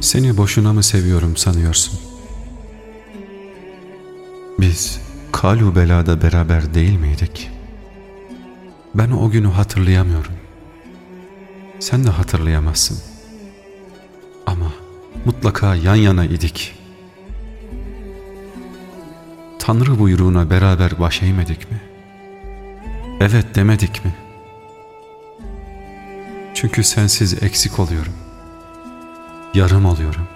Seni boşuna mı seviyorum sanıyorsun? Biz Kalu belada beraber değil miydik? Ben o günü hatırlayamıyorum. Sen de hatırlayamazsın. Ama mutlaka yan yana idik. Tanrı buyruğuna beraber baş eğmedik mi? Evet demedik mi? Çünkü sensiz eksik oluyorum. Yarım oluyorum.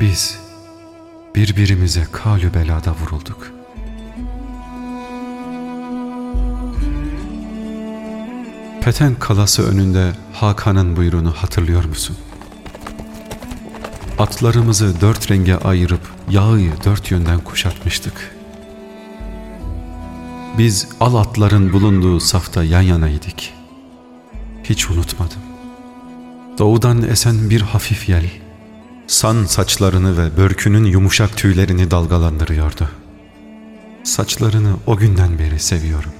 Biz birbirimize kalü belada vurulduk. Peten kalası önünde Hakan'ın buyruğunu hatırlıyor musun? Atlarımızı dört renge ayırıp yağı dört yönden kuşatmıştık. Biz al atların bulunduğu safta yan yanaydık. Hiç unutmadım. Doğudan esen bir hafif yel, san saçlarını ve börkünün yumuşak tüylerini dalgalandırıyordu. Saçlarını o günden beri seviyorum.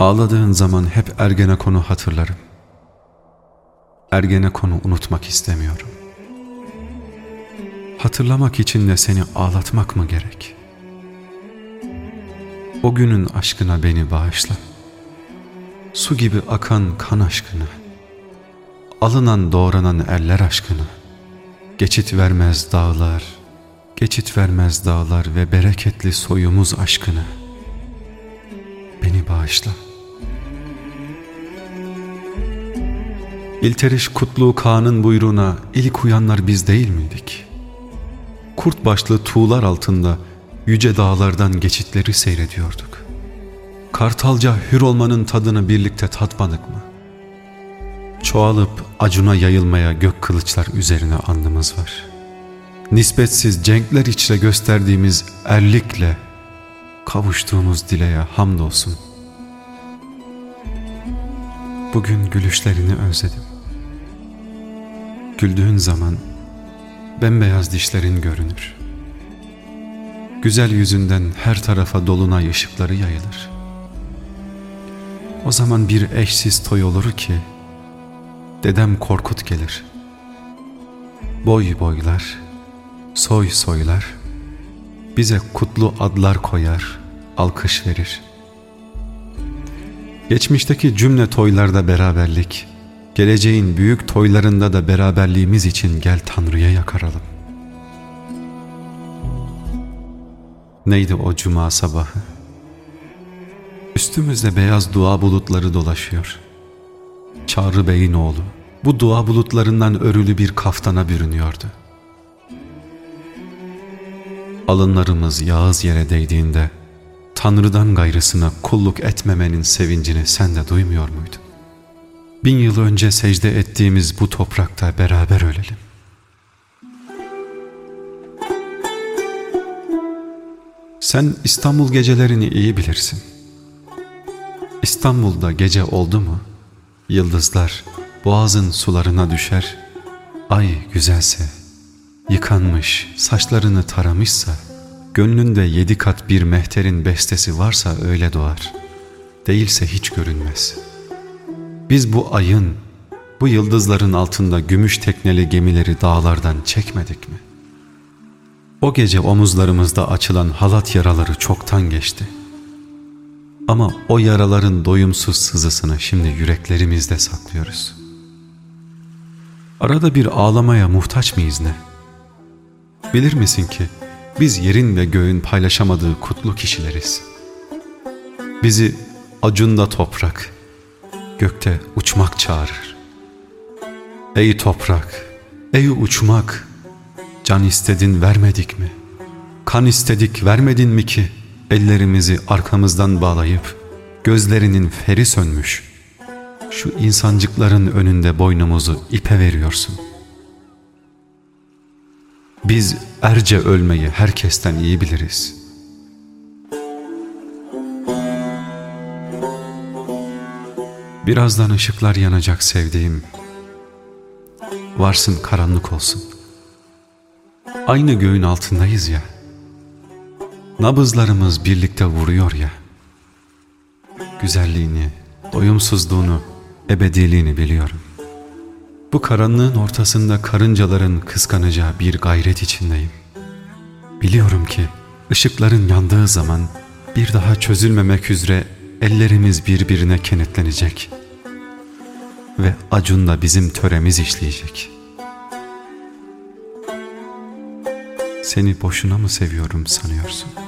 Ağladığın zaman hep Ergenekon'u hatırlarım. Ergenekon'u unutmak istemiyorum. Hatırlamak için de seni ağlatmak mı gerek? O günün aşkına beni bağışla. Su gibi akan kan aşkını, alınan doğranan eller aşkını, geçit vermez dağlar, geçit vermez dağlar ve bereketli soyumuz aşkını, beni bağışla. İlteriş Kutlu Kağan'ın buyruğuna ilk uyanlar biz değil miydik? Kurt başlı tuğlar altında yüce dağlardan geçitleri seyrediyorduk. Kartalca hür olmanın tadını birlikte tatmadık mı? Çoğalıp acuna yayılmaya gök kılıçlar üzerine andımız var. Nispetsiz cenkler içre gösterdiğimiz erlikle kavuştuğumuz dileğe hamdolsun. Bugün gülüşlerini özledim. Güldüğün zaman bembeyaz dişlerin görünür. Güzel yüzünden her tarafa dolunay ışıkları yayılır. O zaman bir eşsiz toy olur ki, dedem Korkut gelir. Boy boylar, soy soylar, bize kutlu adlar koyar, alkış verir. Geçmişteki cümle toylarda beraberlik, geleceğin büyük toylarında da beraberliğimiz için gel Tanrı'ya yakaralım. Neydi o cuma sabahı? Üstümüzde beyaz dua bulutları dolaşıyor. Çağrı Bey'in oğlu bu dua bulutlarından örülü bir kaftana bürünüyordu. Alınlarımız yağız yere değdiğinde Tanrı'dan gayrısına kulluk etmemenin sevincini sen de duymuyor muydun? Bin yıl önce secde ettiğimiz bu toprakta beraber ölelim. Sen İstanbul gecelerini iyi bilirsin. İstanbul'da gece oldu mu, yıldızlar boğazın sularına düşer, ay güzelse, yıkanmış, saçlarını taramışsa, gönlünde yedi kat bir mehterin bestesi varsa öyle doğar, değilse hiç görünmez. Biz bu ayın, bu yıldızların altında gümüş tekneli gemileri dağlardan çekmedik mi? O gece omuzlarımızda açılan halat yaraları çoktan geçti. Ama o yaraların doyumsuz sızısını şimdi yüreklerimizde saklıyoruz. Arada bir ağlamaya muhtaç mıyız ne? Bilir misin ki biz yerin ve göğün paylaşamadığı kutlu kişileriz. Bizi acunda toprak, gökte uçmak çağırır. Ey toprak, ey uçmak, can istedin vermedik mi? Kan istedik vermedin mi ki? Ellerimizi arkamızdan bağlayıp gözlerinin feri sönmüş. Şu insancıkların önünde boynumuzu ipe veriyorsun. Biz erce ölmeyi herkesten iyi biliriz. Birazdan ışıklar yanacak sevdiğim. Varsın karanlık olsun. Aynı göğün altındayız ya. Nabızlarımız birlikte vuruyor ya. Güzelliğini, doyumsuzluğunu ebediliğini biliyorum. Bu karanlığın ortasında karıncaların kıskanacağı bir gayret içindeyim. Biliyorum ki ışıkların yandığı zaman bir daha çözülmemek üzere ellerimiz birbirine kenetlenecek. Ve acunda bizim töremiz işleyecek. Seni boşuna mı seviyorum sanıyorsun?''